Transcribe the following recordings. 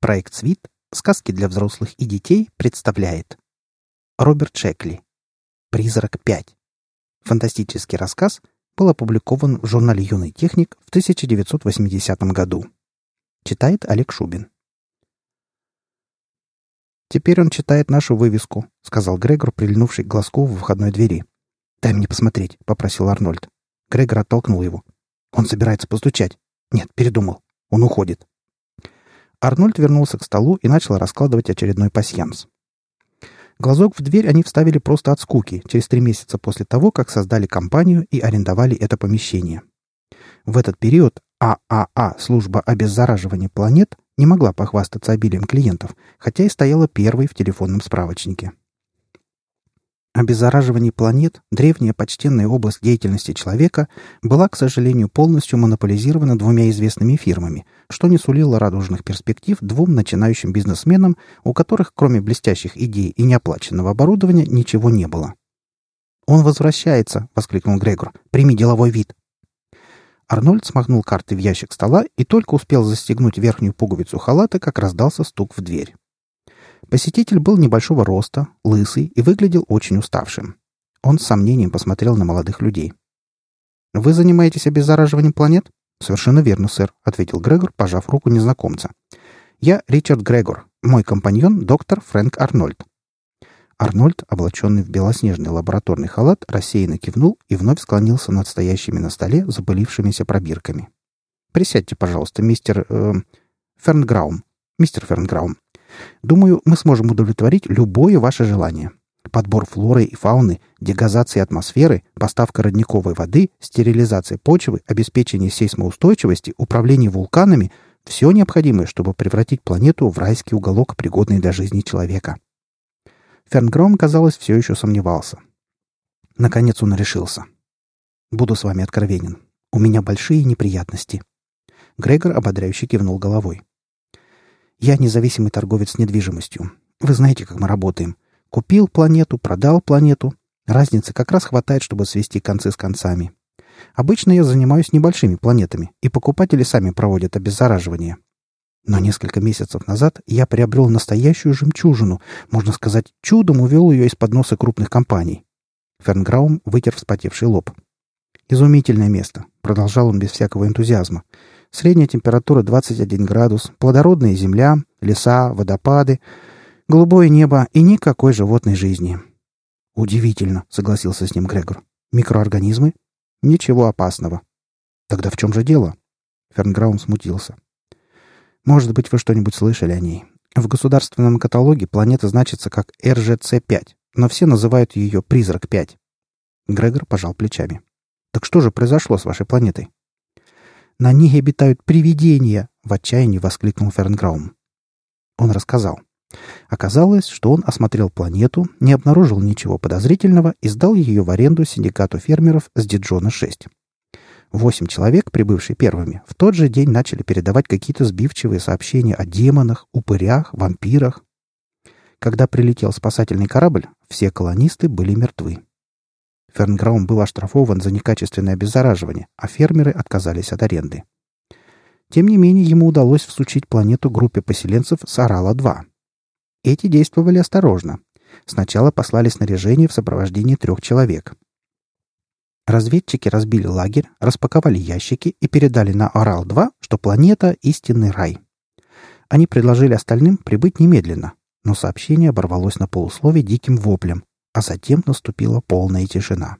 Проект «Свит. Сказки для взрослых и детей» представляет Роберт Шекли «Призрак 5». Фантастический рассказ был опубликован в журнале «Юный техник» в 1980 году. Читает Олег Шубин. «Теперь он читает нашу вывеску», — сказал Грегор, прильнувший к глазку в входной двери. «Дай мне посмотреть», — попросил Арнольд. Грегор оттолкнул его. «Он собирается постучать». «Нет, передумал. Он уходит». Арнольд вернулся к столу и начал раскладывать очередной пасьянс. Глазок в дверь они вставили просто от скуки, через три месяца после того, как создали компанию и арендовали это помещение. В этот период ААА, служба обеззараживания планет, не могла похвастаться обилием клиентов, хотя и стояла первой в телефонном справочнике. Обеззараживание планет, древняя почтенная область деятельности человека, была, к сожалению, полностью монополизирована двумя известными фирмами, что не сулило радужных перспектив двум начинающим бизнесменам, у которых, кроме блестящих идей и неоплаченного оборудования, ничего не было. «Он возвращается!» — воскликнул Грегор. «Прими деловой вид!» Арнольд смахнул карты в ящик стола и только успел застегнуть верхнюю пуговицу халата, как раздался стук в дверь. Посетитель был небольшого роста, лысый и выглядел очень уставшим. Он с сомнением посмотрел на молодых людей. «Вы занимаетесь обеззараживанием планет?» «Совершенно верно, сэр», — ответил Грегор, пожав руку незнакомца. «Я Ричард Грегор, мой компаньон — доктор Фрэнк Арнольд». Арнольд, облаченный в белоснежный лабораторный халат, рассеянно кивнул и вновь склонился над стоящими на столе запылившимися пробирками. «Присядьте, пожалуйста, мистер... Э, Фернграум. Мистер Фернграум. Думаю, мы сможем удовлетворить любое ваше желание. Подбор флоры и фауны, дегазация атмосферы, поставка родниковой воды, стерилизация почвы, обеспечение сейсмоустойчивости, управление вулканами — все необходимое, чтобы превратить планету в райский уголок, пригодный для жизни человека. Фернгром, казалось, все еще сомневался. Наконец он решился. «Буду с вами откровенен. У меня большие неприятности». Грегор ободряюще кивнул головой. Я независимый торговец недвижимостью. Вы знаете, как мы работаем. Купил планету, продал планету. Разницы как раз хватает, чтобы свести концы с концами. Обычно я занимаюсь небольшими планетами, и покупатели сами проводят обеззараживание. Но несколько месяцев назад я приобрел настоящую жемчужину, можно сказать, чудом увел ее из-под носа крупных компаний. Фернграум вытер вспотевший лоб. «Изумительное место», — продолжал он без всякого энтузиазма. Средняя температура 21 градус, плодородная земля, леса, водопады, голубое небо и никакой животной жизни. «Удивительно», — согласился с ним Грегор. «Микроорганизмы? Ничего опасного». «Тогда в чем же дело?» Фернграум смутился. «Может быть, вы что-нибудь слышали о ней. В государственном каталоге планета значится как РЖЦ-5, но все называют ее «Призрак-5». Грегор пожал плечами. «Так что же произошло с вашей планетой?» На них обитают привидения!» — в отчаянии воскликнул Фернграум. Он рассказал. Оказалось, что он осмотрел планету, не обнаружил ничего подозрительного и сдал ее в аренду синдикату фермеров с Диджона-6. Восемь человек, прибывшие первыми, в тот же день начали передавать какие-то сбивчивые сообщения о демонах, упырях, вампирах. Когда прилетел спасательный корабль, все колонисты были мертвы. Фернграум был оштрафован за некачественное обеззараживание, а фермеры отказались от аренды. Тем не менее, ему удалось всучить планету группе поселенцев с Арала-2. Эти действовали осторожно. Сначала послали снаряжение в сопровождении трех человек. Разведчики разбили лагерь, распаковали ящики и передали на Орал-2, что планета — истинный рай. Они предложили остальным прибыть немедленно, но сообщение оборвалось на полуслове диким воплем, а затем наступила полная тишина.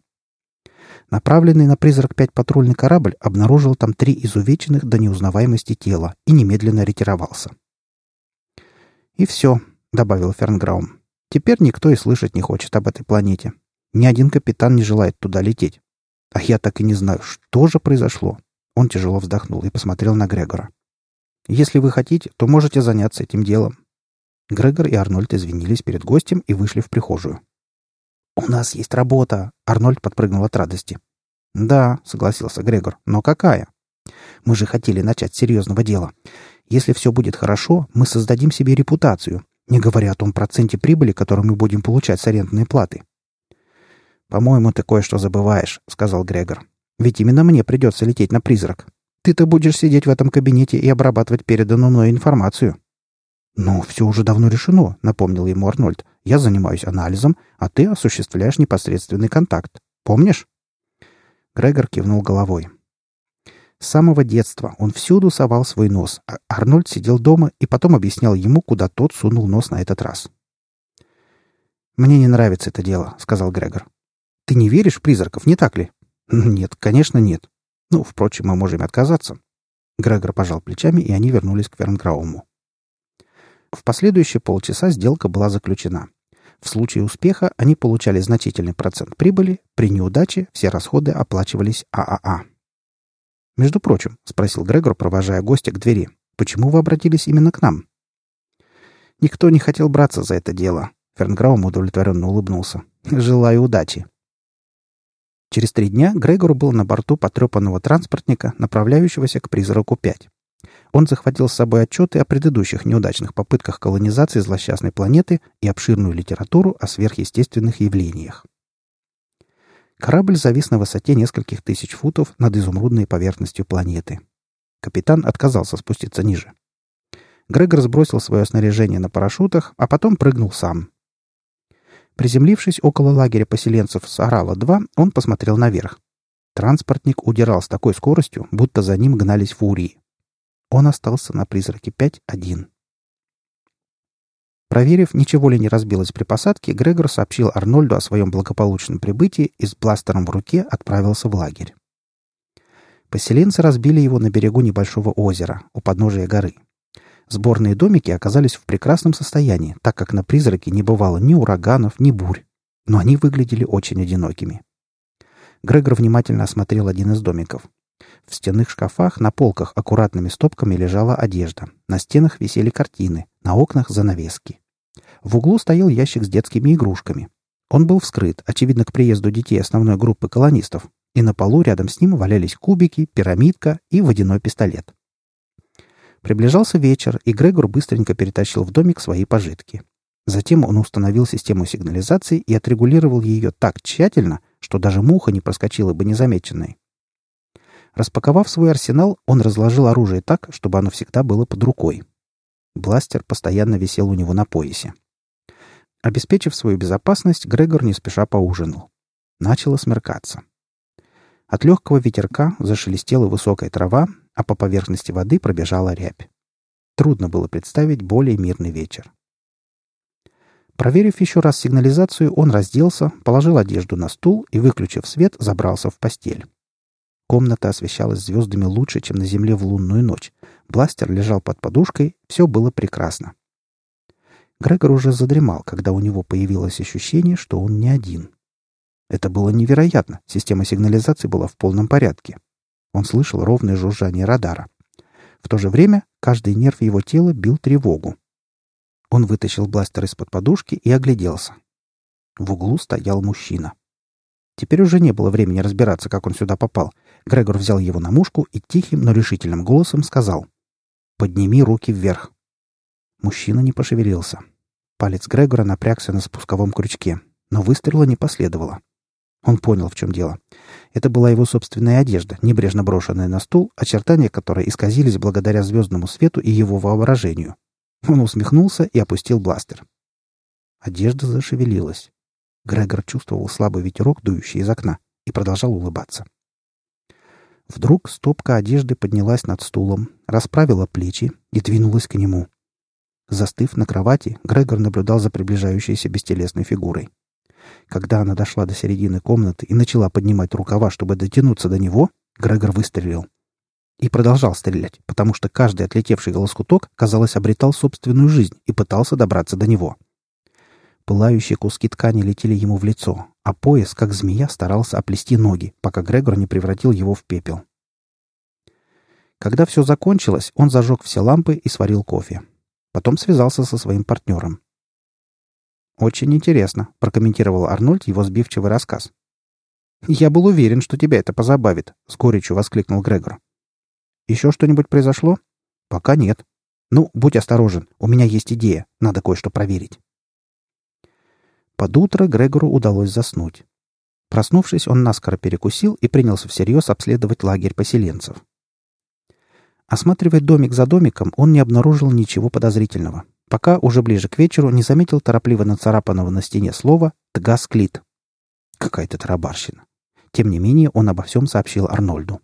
Направленный на «Призрак-5» патрульный корабль обнаружил там три изувеченных до неузнаваемости тела и немедленно ретировался. «И все», — добавил Фернграум. «Теперь никто и слышать не хочет об этой планете. Ни один капитан не желает туда лететь. А я так и не знаю, что же произошло». Он тяжело вздохнул и посмотрел на Грегора. «Если вы хотите, то можете заняться этим делом». Грегор и Арнольд извинились перед гостем и вышли в прихожую. «У нас есть работа!» — Арнольд подпрыгнул от радости. «Да», — согласился Грегор, — «но какая?» «Мы же хотели начать серьезного дела. Если все будет хорошо, мы создадим себе репутацию, не говоря о том проценте прибыли, который мы будем получать с арендной платы». «По-моему, ты кое-что забываешь», — сказал Грегор. «Ведь именно мне придется лететь на призрак. Ты-то будешь сидеть в этом кабинете и обрабатывать переданную мной информацию». «Ну, все уже давно решено», — напомнил ему Арнольд. «Я занимаюсь анализом, а ты осуществляешь непосредственный контакт. Помнишь?» Грегор кивнул головой. С самого детства он всюду совал свой нос, а Арнольд сидел дома и потом объяснял ему, куда тот сунул нос на этот раз. «Мне не нравится это дело», — сказал Грегор. «Ты не веришь в призраков, не так ли?» «Нет, конечно, нет. Ну, впрочем, мы можем отказаться». Грегор пожал плечами, и они вернулись к Вернграуму. В последующие полчаса сделка была заключена. В случае успеха они получали значительный процент прибыли, при неудаче все расходы оплачивались ААА. «Между прочим», — спросил Грегор, провожая гостя к двери, — «почему вы обратились именно к нам?» «Никто не хотел браться за это дело», — Фернграум удовлетворенно улыбнулся. «Желаю удачи». Через три дня Грегор был на борту потрепанного транспортника, направляющегося к призраку 5. Он захватил с собой отчеты о предыдущих неудачных попытках колонизации злосчастной планеты и обширную литературу о сверхъестественных явлениях. Корабль завис на высоте нескольких тысяч футов над изумрудной поверхностью планеты. Капитан отказался спуститься ниже. Грегор сбросил свое снаряжение на парашютах, а потом прыгнул сам. Приземлившись около лагеря поселенцев Сарала-2, он посмотрел наверх. Транспортник удирал с такой скоростью, будто за ним гнались фурии. Он остался на призраке 5-1. Проверив, ничего ли не разбилось при посадке, Грегор сообщил Арнольду о своем благополучном прибытии и с бластером в руке отправился в лагерь. Поселенцы разбили его на берегу небольшого озера, у подножия горы. Сборные домики оказались в прекрасном состоянии, так как на призраке не бывало ни ураганов, ни бурь. Но они выглядели очень одинокими. Грегор внимательно осмотрел один из домиков. В стенных шкафах на полках аккуратными стопками лежала одежда. На стенах висели картины, на окнах занавески. В углу стоял ящик с детскими игрушками. Он был вскрыт, очевидно, к приезду детей основной группы колонистов, и на полу рядом с ним валялись кубики, пирамидка и водяной пистолет. Приближался вечер, и Грегор быстренько перетащил в домик свои пожитки. Затем он установил систему сигнализации и отрегулировал ее так тщательно, что даже муха не проскочила бы незамеченной. Распаковав свой арсенал, он разложил оружие так, чтобы оно всегда было под рукой. Бластер постоянно висел у него на поясе. Обеспечив свою безопасность, Грегор не спеша поужинал. Начало смеркаться. От легкого ветерка зашелестела высокая трава, а по поверхности воды пробежала рябь. Трудно было представить более мирный вечер. Проверив еще раз сигнализацию, он разделся, положил одежду на стул и, выключив свет, забрался в постель. Комната освещалась звездами лучше, чем на Земле в лунную ночь. Бластер лежал под подушкой, все было прекрасно. Грегор уже задремал, когда у него появилось ощущение, что он не один. Это было невероятно. Система сигнализации была в полном порядке. Он слышал ровное жужжание радара. В то же время каждый нерв его тела бил тревогу. Он вытащил бластер из-под подушки и огляделся. В углу стоял мужчина. Теперь уже не было времени разбираться, как он сюда попал. Грегор взял его на мушку и тихим, но решительным голосом сказал «Подними руки вверх». Мужчина не пошевелился. Палец Грегора напрягся на спусковом крючке, но выстрела не последовало. Он понял, в чем дело. Это была его собственная одежда, небрежно брошенная на стул, очертания которой исказились благодаря звездному свету и его воображению. Он усмехнулся и опустил бластер. Одежда зашевелилась. Грегор чувствовал слабый ветерок, дующий из окна, и продолжал улыбаться. Вдруг стопка одежды поднялась над стулом, расправила плечи и двинулась к нему. Застыв на кровати, Грегор наблюдал за приближающейся бестелесной фигурой. Когда она дошла до середины комнаты и начала поднимать рукава, чтобы дотянуться до него, Грегор выстрелил. И продолжал стрелять, потому что каждый отлетевший голоскуток, казалось, обретал собственную жизнь и пытался добраться до него. Пылающие куски ткани летели ему в лицо, а пояс, как змея, старался оплести ноги, пока Грегор не превратил его в пепел. Когда все закончилось, он зажег все лампы и сварил кофе. Потом связался со своим партнером. «Очень интересно», — прокомментировал Арнольд его сбивчивый рассказ. «Я был уверен, что тебя это позабавит», — с горечью воскликнул Грегор. «Еще что-нибудь произошло?» «Пока нет». «Ну, будь осторожен, у меня есть идея, надо кое-что проверить». Под утро Грегору удалось заснуть. Проснувшись, он наскоро перекусил и принялся всерьез обследовать лагерь поселенцев. Осматривая домик за домиком, он не обнаружил ничего подозрительного. пока уже ближе к вечеру не заметил торопливо нацарапанного на стене слова «Тгасклит». Какая-то тарабарщина. Тем не менее, он обо всем сообщил Арнольду.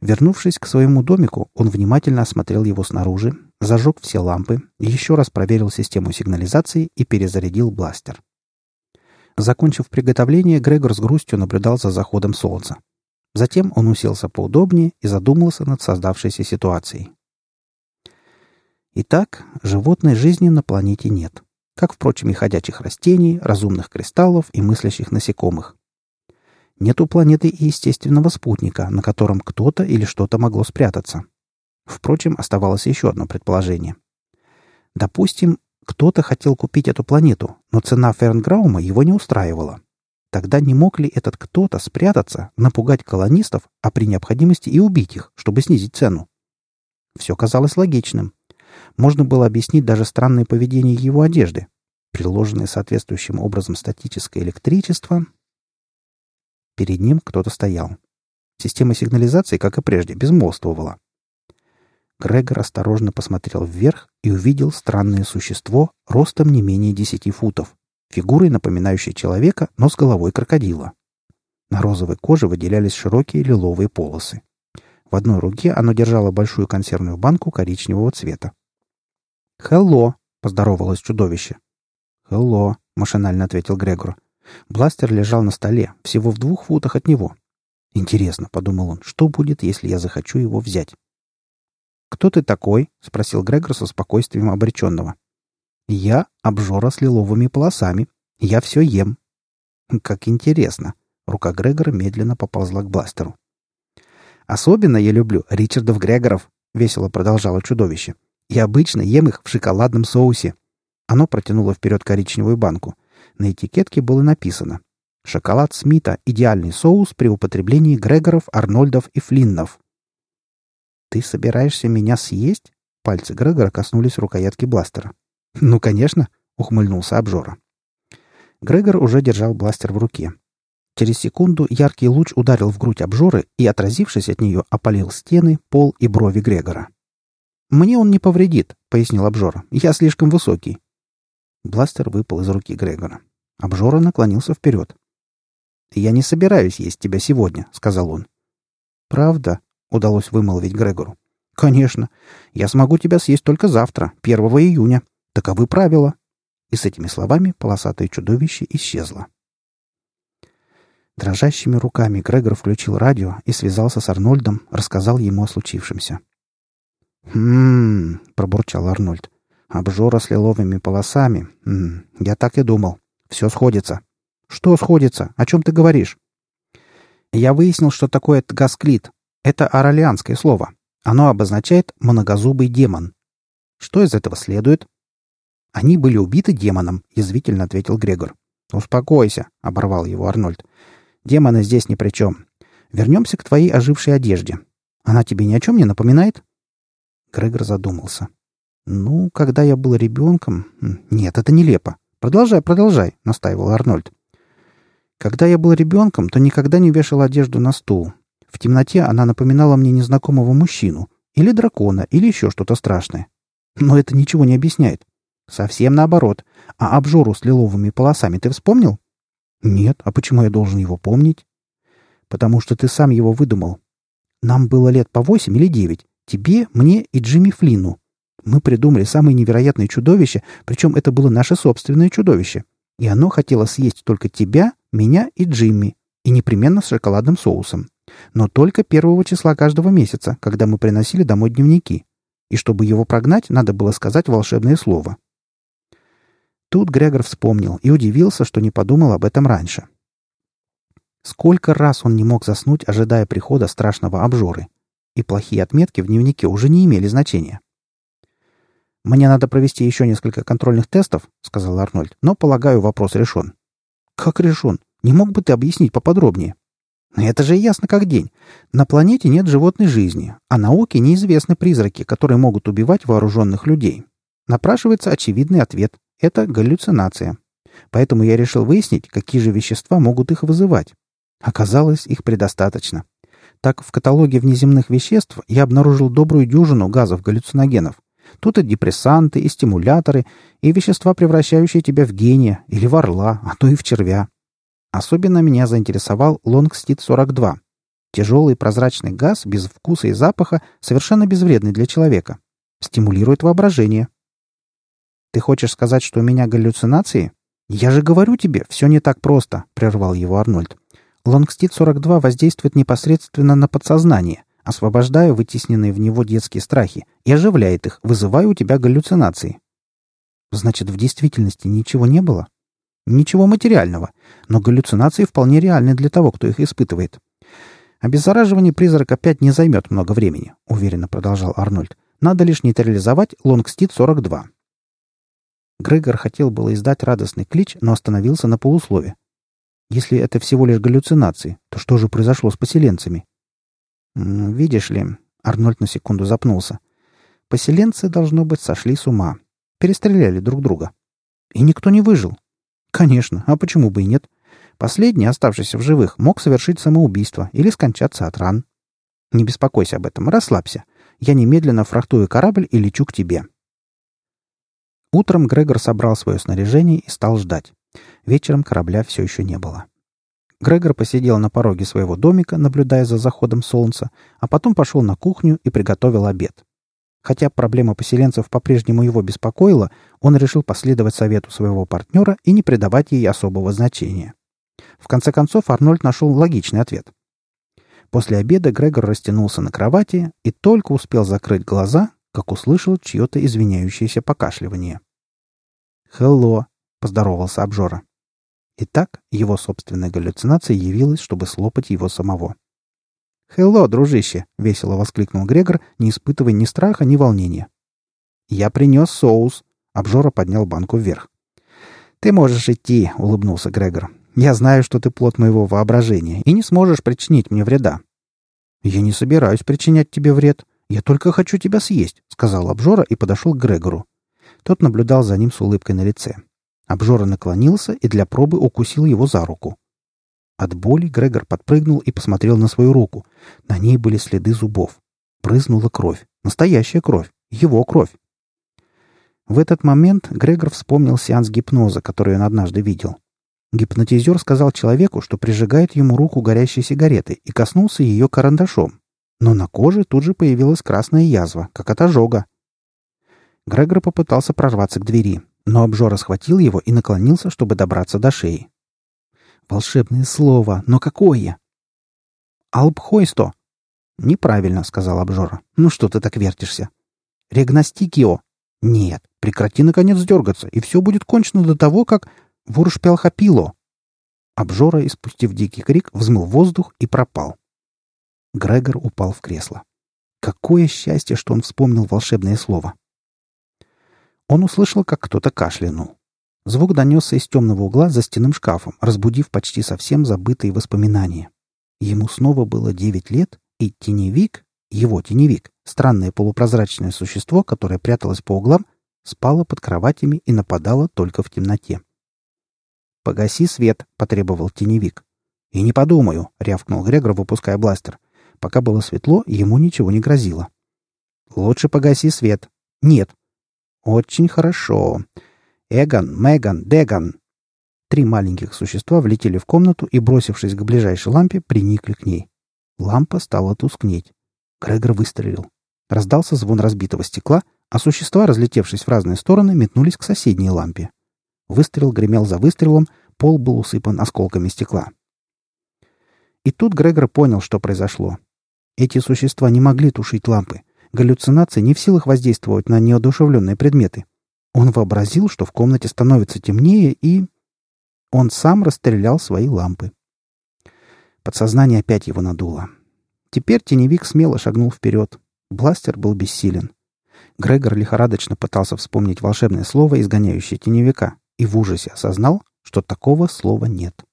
Вернувшись к своему домику, он внимательно осмотрел его снаружи, зажег все лампы, еще раз проверил систему сигнализации и перезарядил бластер. Закончив приготовление, Грегор с грустью наблюдал за заходом солнца. Затем он уселся поудобнее и задумался над создавшейся ситуацией. Итак, животной жизни на планете нет, как, впрочем, и ходячих растений, разумных кристаллов и мыслящих насекомых. Нет у планеты и естественного спутника, на котором кто-то или что-то могло спрятаться. Впрочем, оставалось еще одно предположение. Допустим, кто-то хотел купить эту планету, но цена Фернграума его не устраивала. Тогда не мог ли этот кто-то спрятаться, напугать колонистов, а при необходимости и убить их, чтобы снизить цену? Все казалось логичным. Можно было объяснить даже странное поведение его одежды. Приложенное соответствующим образом статическое электричество, Перед ним кто-то стоял. Система сигнализации, как и прежде, безмолвствовала. Грегор осторожно посмотрел вверх и увидел странное существо ростом не менее десяти футов, фигурой, напоминающей человека, но с головой крокодила. На розовой коже выделялись широкие лиловые полосы. В одной руке оно держало большую консервную банку коричневого цвета. «Хелло!» — поздоровалось чудовище. «Хелло!» — машинально ответил Грегор. Бластер лежал на столе, всего в двух футах от него. «Интересно», — подумал он, — «что будет, если я захочу его взять?» «Кто ты такой?» — спросил Грегор со спокойствием обреченного. «Я обжора с лиловыми полосами. Я все ем». «Как интересно!» — рука Грегора медленно поползла к бластеру. «Особенно я люблю Ричардов Грегоров», — весело продолжало чудовище. «Я обычно ем их в шоколадном соусе». Оно протянуло вперед коричневую банку. На этикетке было написано «Шоколад Смита – идеальный соус при употреблении Грегоров, Арнольдов и Флиннов». «Ты собираешься меня съесть?» Пальцы Грегора коснулись рукоятки бластера. «Ну, конечно», — ухмыльнулся обжора. Грегор уже держал бластер в руке. Через секунду яркий луч ударил в грудь обжоры и, отразившись от нее, опалил стены, пол и брови Грегора. «Мне он не повредит», — пояснил обжора. «Я слишком высокий». Бластер выпал из руки Грегора. Обжора наклонился вперед. «Я не собираюсь есть тебя сегодня», — сказал он. «Правда?» — удалось вымолвить Грегору. «Конечно. Я смогу тебя съесть только завтра, 1 июня. Таковы правила». И с этими словами полосатое чудовище исчезло. Дрожащими руками Грегор включил радио и связался с Арнольдом, рассказал ему о случившемся. «Хм...» — пробурчал Арнольд. Обжора с лиловыми полосами. М -м, я так и думал. Все сходится. Что сходится? О чем ты говоришь? Я выяснил, что такое тгасклит. Это оралианское слово. Оно обозначает «многозубый демон». Что из этого следует? Они были убиты демоном, язвительно ответил Грегор. Успокойся, оборвал его Арнольд. Демоны здесь ни при чем. Вернемся к твоей ожившей одежде. Она тебе ни о чем не напоминает? Грегор задумался. «Ну, когда я был ребенком...» «Нет, это нелепо. Продолжай, продолжай», — настаивал Арнольд. «Когда я был ребенком, то никогда не вешал одежду на стул. В темноте она напоминала мне незнакомого мужчину, или дракона, или еще что-то страшное. Но это ничего не объясняет. Совсем наоборот. А обжору с лиловыми полосами ты вспомнил? Нет. А почему я должен его помнить? Потому что ты сам его выдумал. Нам было лет по восемь или девять. Тебе, мне и Джимми Флину. Мы придумали самое невероятное чудовище, причем это было наше собственное чудовище. И оно хотело съесть только тебя, меня и Джимми, и непременно с шоколадным соусом. Но только первого числа каждого месяца, когда мы приносили домой дневники. И чтобы его прогнать, надо было сказать волшебное слово. Тут Грегор вспомнил и удивился, что не подумал об этом раньше. Сколько раз он не мог заснуть, ожидая прихода страшного обжоры. И плохие отметки в дневнике уже не имели значения. «Мне надо провести еще несколько контрольных тестов», — сказал Арнольд, «но, полагаю, вопрос решен». «Как решен? Не мог бы ты объяснить поподробнее?» «Это же ясно как день. На планете нет животной жизни, а науке неизвестны призраки, которые могут убивать вооруженных людей. Напрашивается очевидный ответ. Это галлюцинация. Поэтому я решил выяснить, какие же вещества могут их вызывать. Оказалось, их предостаточно. Так, в каталоге внеземных веществ я обнаружил добрую дюжину газов-галлюциногенов, Тут и депрессанты, и стимуляторы, и вещества, превращающие тебя в гения или в орла, а то и в червя. Особенно меня заинтересовал Лонгстит-42. Тяжелый прозрачный газ без вкуса и запаха, совершенно безвредный для человека. Стимулирует воображение. «Ты хочешь сказать, что у меня галлюцинации?» «Я же говорю тебе, все не так просто», — прервал его Арнольд. Лонгстит-42 воздействует непосредственно на подсознание, освобождая вытесненные в него детские страхи, и оживляет их, вызывая у тебя галлюцинации. Значит, в действительности ничего не было? Ничего материального, но галлюцинации вполне реальны для того, кто их испытывает. Обеззараживание призрак опять не займет много времени, уверенно продолжал Арнольд. Надо лишь нейтрализовать Лонгстит-42. Грегор хотел было издать радостный клич, но остановился на полуслове. Если это всего лишь галлюцинации, то что же произошло с поселенцами? «Видишь ли...» — Арнольд на секунду запнулся. «Поселенцы, должно быть, сошли с ума. Перестреляли друг друга. И никто не выжил. Конечно, а почему бы и нет? Последний, оставшийся в живых, мог совершить самоубийство или скончаться от ран. Не беспокойся об этом, расслабься. Я немедленно фрахтую корабль и лечу к тебе». Утром Грегор собрал свое снаряжение и стал ждать. Вечером корабля все еще не было. Грегор посидел на пороге своего домика, наблюдая за заходом солнца, а потом пошел на кухню и приготовил обед. Хотя проблема поселенцев по-прежнему его беспокоила, он решил последовать совету своего партнера и не придавать ей особого значения. В конце концов, Арнольд нашел логичный ответ. После обеда Грегор растянулся на кровати и только успел закрыть глаза, как услышал чье-то извиняющееся покашливание. «Хелло!» — поздоровался обжора. Итак, его собственная галлюцинация явилась, чтобы слопать его самого. «Хелло, дружище!» — весело воскликнул Грегор, не испытывая ни страха, ни волнения. «Я принес соус!» — обжора поднял банку вверх. «Ты можешь идти», — улыбнулся Грегор. «Я знаю, что ты плод моего воображения, и не сможешь причинить мне вреда». «Я не собираюсь причинять тебе вред. Я только хочу тебя съесть», — сказал обжора и подошел к Грегору. Тот наблюдал за ним с улыбкой на лице. Обжора наклонился и для пробы укусил его за руку. От боли Грегор подпрыгнул и посмотрел на свою руку. На ней были следы зубов. Брызнула кровь. Настоящая кровь. Его кровь. В этот момент Грегор вспомнил сеанс гипноза, который он однажды видел. Гипнотизер сказал человеку, что прижигает ему руку горящей сигаретой и коснулся ее карандашом. Но на коже тут же появилась красная язва, как от ожога. Грегор попытался прорваться к двери, но обжора схватил его и наклонился, чтобы добраться до шеи. «Волшебное слово! Но какое?» «Албхойсто!» «Неправильно», — сказал обжора. «Ну что ты так вертишься?» «Регностикио!» «Нет, прекрати наконец дергаться, и все будет кончено до того, как...» «Вуршпелхапило!» Обжора, испустив дикий крик, взмыл воздух и пропал. Грегор упал в кресло. Какое счастье, что он вспомнил волшебное слово. Он услышал, как кто-то кашлянул. Звук донесся из темного угла за стенным шкафом, разбудив почти совсем забытые воспоминания. Ему снова было девять лет, и теневик, его теневик, странное полупрозрачное существо, которое пряталось по углам, спало под кроватями и нападало только в темноте. «Погаси свет», — потребовал теневик. «И не подумаю», — рявкнул Грегор, выпуская бластер. Пока было светло, ему ничего не грозило. «Лучше погаси свет». «Нет», «Очень хорошо. Эгон, Меган, Деган!» Три маленьких существа влетели в комнату и, бросившись к ближайшей лампе, приникли к ней. Лампа стала тускнеть. Грегор выстрелил. Раздался звон разбитого стекла, а существа, разлетевшись в разные стороны, метнулись к соседней лампе. Выстрел гремел за выстрелом, пол был усыпан осколками стекла. И тут Грегор понял, что произошло. Эти существа не могли тушить лампы. Галлюцинации не в силах воздействовать на неодушевленные предметы. Он вообразил, что в комнате становится темнее, и... Он сам расстрелял свои лампы. Подсознание опять его надуло. Теперь теневик смело шагнул вперед. Бластер был бессилен. Грегор лихорадочно пытался вспомнить волшебное слово, изгоняющее теневика, и в ужасе осознал, что такого слова нет.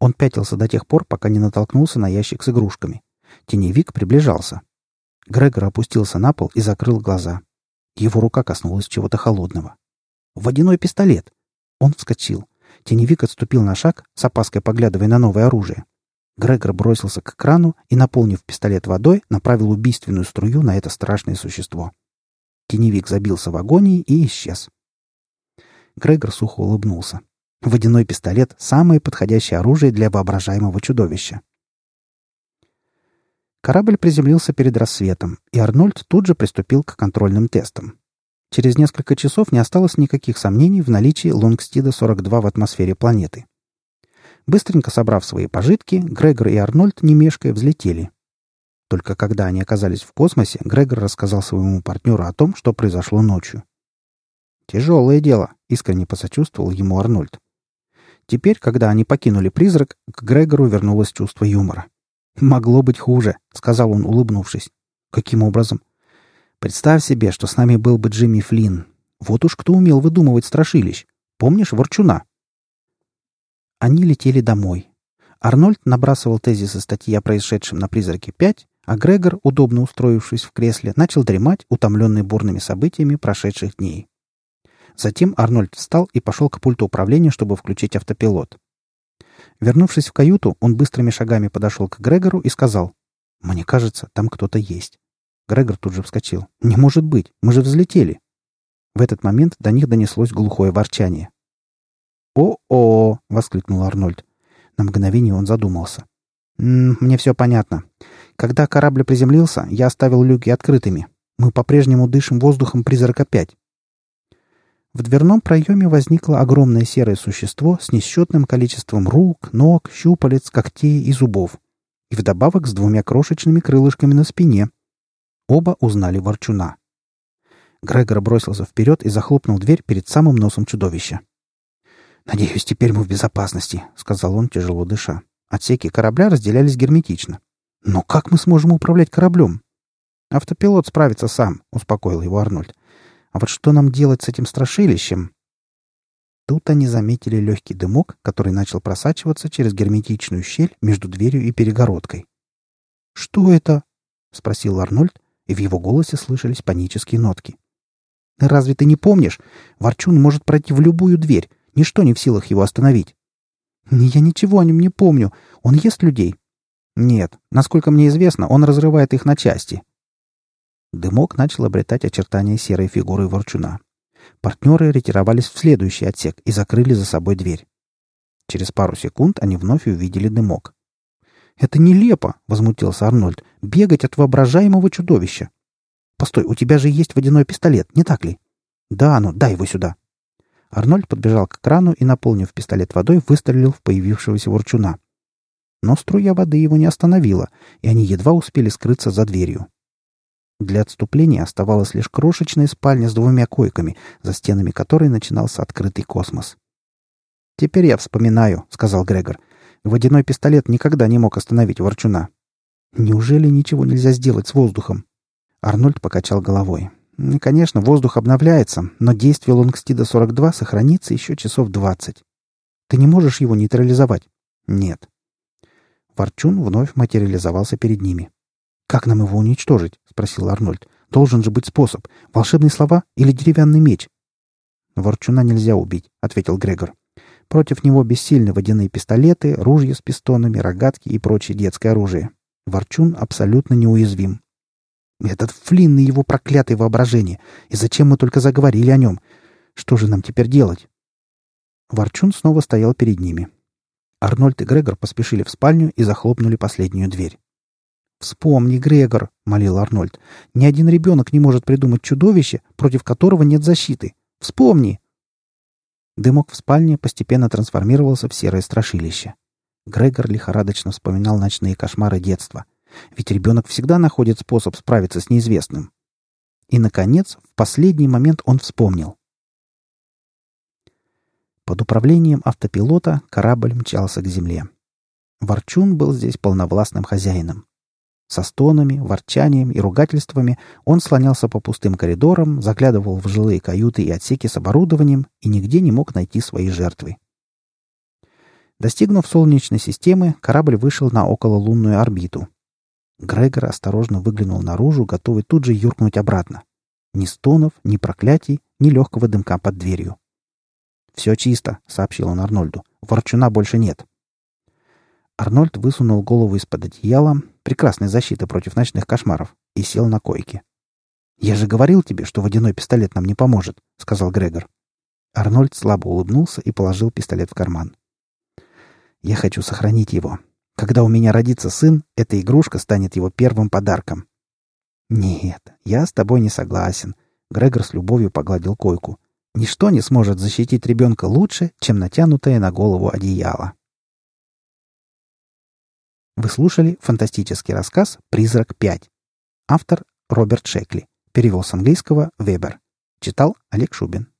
Он пятился до тех пор, пока не натолкнулся на ящик с игрушками. Теневик приближался. Грегор опустился на пол и закрыл глаза. Его рука коснулась чего-то холодного. «Водяной пистолет!» Он вскочил. Теневик отступил на шаг, с опаской поглядывая на новое оружие. Грегор бросился к крану и, наполнив пистолет водой, направил убийственную струю на это страшное существо. Теневик забился в агонии и исчез. Грегор сухо улыбнулся. Водяной пистолет — самое подходящее оружие для воображаемого чудовища. Корабль приземлился перед рассветом, и Арнольд тут же приступил к контрольным тестам. Через несколько часов не осталось никаких сомнений в наличии Лонгстида-42 в атмосфере планеты. Быстренько собрав свои пожитки, Грегор и Арнольд, не взлетели. Только когда они оказались в космосе, Грегор рассказал своему партнеру о том, что произошло ночью. «Тяжелое дело», — искренне посочувствовал ему Арнольд. Теперь, когда они покинули призрак, к Грегору вернулось чувство юмора. «Могло быть хуже», — сказал он, улыбнувшись. «Каким образом?» «Представь себе, что с нами был бы Джимми Флинн. Вот уж кто умел выдумывать страшилищ. Помнишь Ворчуна?» Они летели домой. Арнольд набрасывал тезисы статьи о происшедшем на «Призраке-5», а Грегор, удобно устроившись в кресле, начал дремать, утомленный бурными событиями прошедших дней. Затем Арнольд встал и пошел к пульту управления, чтобы включить автопилот. Вернувшись в каюту, он быстрыми шагами подошел к Грегору и сказал, «Мне кажется, там кто-то есть». Грегор тут же вскочил. «Не может быть! Мы же взлетели!» В этот момент до них донеслось глухое ворчание. «О-о!» — воскликнул Арнольд. На мгновение он задумался. «М -м, «Мне все понятно. Когда корабль приземлился, я оставил люки открытыми. Мы по-прежнему дышим воздухом призрака 5. В дверном проеме возникло огромное серое существо с несчетным количеством рук, ног, щупалец, когтей и зубов. И вдобавок с двумя крошечными крылышками на спине. Оба узнали ворчуна. Грегор бросился вперед и захлопнул дверь перед самым носом чудовища. «Надеюсь, теперь мы в безопасности», — сказал он, тяжело дыша. Отсеки корабля разделялись герметично. «Но как мы сможем управлять кораблем?» «Автопилот справится сам», — успокоил его Арнольд. А вот что нам делать с этим страшилищем? Тут они заметили легкий дымок, который начал просачиваться через герметичную щель между дверью и перегородкой. «Что это?» — спросил Арнольд, и в его голосе слышались панические нотки. «Разве ты не помнишь? Ворчун может пройти в любую дверь. Ничто не в силах его остановить». «Я ничего о нем не помню. Он ест людей?» «Нет. Насколько мне известно, он разрывает их на части. Дымок начал обретать очертания серой фигуры ворчуна. Партнеры ретировались в следующий отсек и закрыли за собой дверь. Через пару секунд они вновь увидели дымок. «Это нелепо!» — возмутился Арнольд. «Бегать от воображаемого чудовища!» «Постой, у тебя же есть водяной пистолет, не так ли?» «Да, ну, дай его сюда!» Арнольд подбежал к крану и, наполнив пистолет водой, выстрелил в появившегося ворчуна. Но струя воды его не остановила, и они едва успели скрыться за дверью. Для отступления оставалась лишь крошечная спальня с двумя койками, за стенами которой начинался открытый космос. «Теперь я вспоминаю», — сказал Грегор. «Водяной пистолет никогда не мог остановить ворчуна». «Неужели ничего нельзя сделать с воздухом?» Арнольд покачал головой. «Конечно, воздух обновляется, но действие Лонгстида-42 сохранится еще часов двадцать. Ты не можешь его нейтрализовать?» «Нет». Ворчун вновь материализовался перед ними. «Как нам его уничтожить?» — спросил Арнольд. «Должен же быть способ. Волшебные слова или деревянный меч?» «Ворчуна нельзя убить», — ответил Грегор. «Против него бессильны водяные пистолеты, ружья с пистонами, рогатки и прочее детское оружие. Ворчун абсолютно неуязвим». «Этот Флинн и его проклятое воображение! И зачем мы только заговорили о нем? Что же нам теперь делать?» Ворчун снова стоял перед ними. Арнольд и Грегор поспешили в спальню и захлопнули последнюю дверь. «Вспомни, Грегор», — молил Арнольд. «Ни один ребенок не может придумать чудовище, против которого нет защиты. Вспомни!» Дымок в спальне постепенно трансформировался в серое страшилище. Грегор лихорадочно вспоминал ночные кошмары детства. Ведь ребенок всегда находит способ справиться с неизвестным. И, наконец, в последний момент он вспомнил. Под управлением автопилота корабль мчался к земле. Ворчун был здесь полновластным хозяином. Со стонами, ворчанием и ругательствами он слонялся по пустым коридорам, заглядывал в жилые каюты и отсеки с оборудованием и нигде не мог найти свои жертвы. Достигнув Солнечной системы, корабль вышел на окололунную орбиту. Грегор осторожно выглянул наружу, готовый тут же юркнуть обратно. Ни стонов, ни проклятий, ни легкого дымка под дверью. «Все чисто», — сообщил он Арнольду. «Ворчуна больше нет». Арнольд высунул голову из-под одеяла, прекрасная защита против ночных кошмаров, и сел на койке. «Я же говорил тебе, что водяной пистолет нам не поможет», — сказал Грегор. Арнольд слабо улыбнулся и положил пистолет в карман. «Я хочу сохранить его. Когда у меня родится сын, эта игрушка станет его первым подарком». «Нет, я с тобой не согласен», — Грегор с любовью погладил койку. «Ничто не сможет защитить ребенка лучше, чем натянутое на голову одеяло». Вы слушали фантастический рассказ «Призрак 5». Автор Роберт Шекли. Перевел с английского Вебер. Читал Олег Шубин.